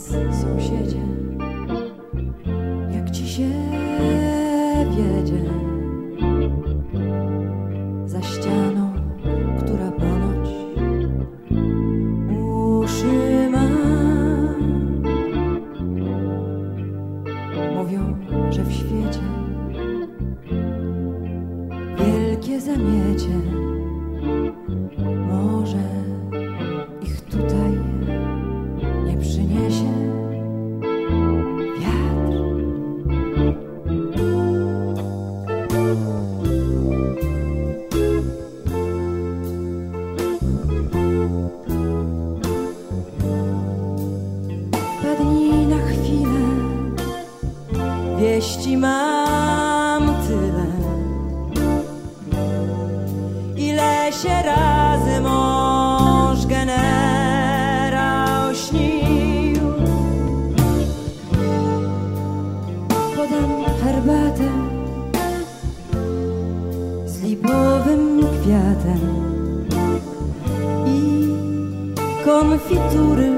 sąsiedzie, jak ci się wiedzie za ścianą, która ponoć uszy ma. Mówią, że w świecie wielkie zamiecie. Mam tyle, ile się razy mąż generał śnił, podam herbatę z lipowym kwiatem i konfitury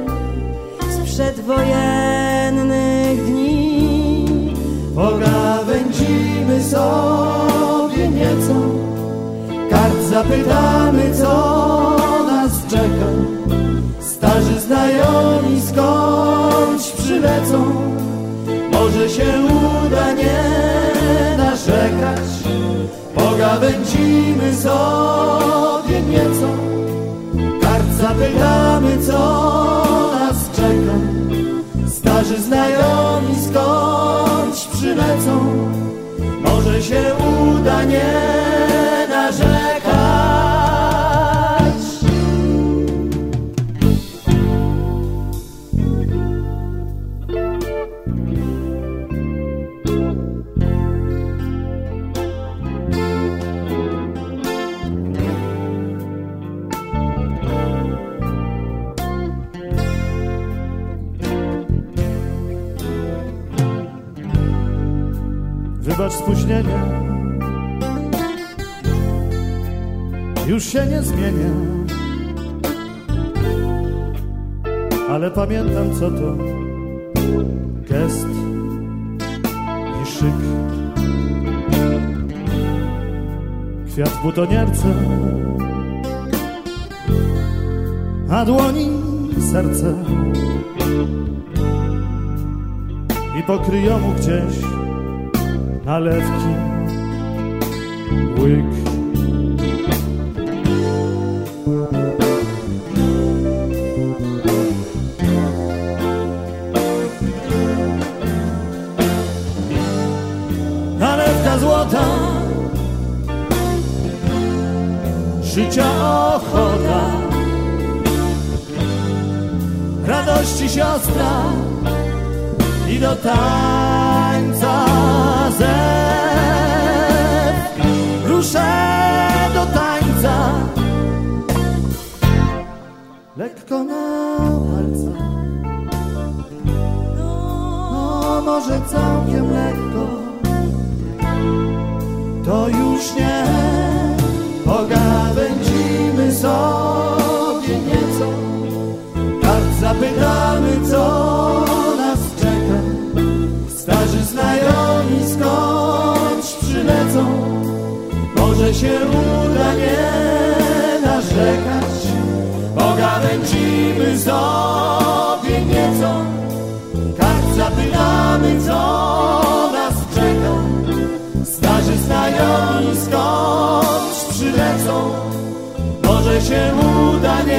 z przedwojennym. Pogawędzimy sobie nieco, kart zapytamy, co nas czeka. Starzy znajomi skądś przylecą, może się uda nie narzekać. Pogawędzimy sobie nieco, kart zapytamy, co nas czeka. Starzy znajomi skądś może się uda nie Wybacz spóźnienie. Już się nie zmienię. Ale pamiętam co to Gest i szyk. Kwiat w butonierce A dłoni serce. I pokryją mu gdzieś nalewki, łyk. Nalewka złota, życia ochota, radości siostra i do tańca zew. Ruszę do tańca lekko na palcach. No, może całkiem lekko, to już nie pogawędzimy sobie nieco. Tak zapytamy, co może się uda nie narzekać. Pogawędzimy sobie nieco, tak zapytamy, co nas czeka. Starzy znajomi skądś przylecą, może się uda nie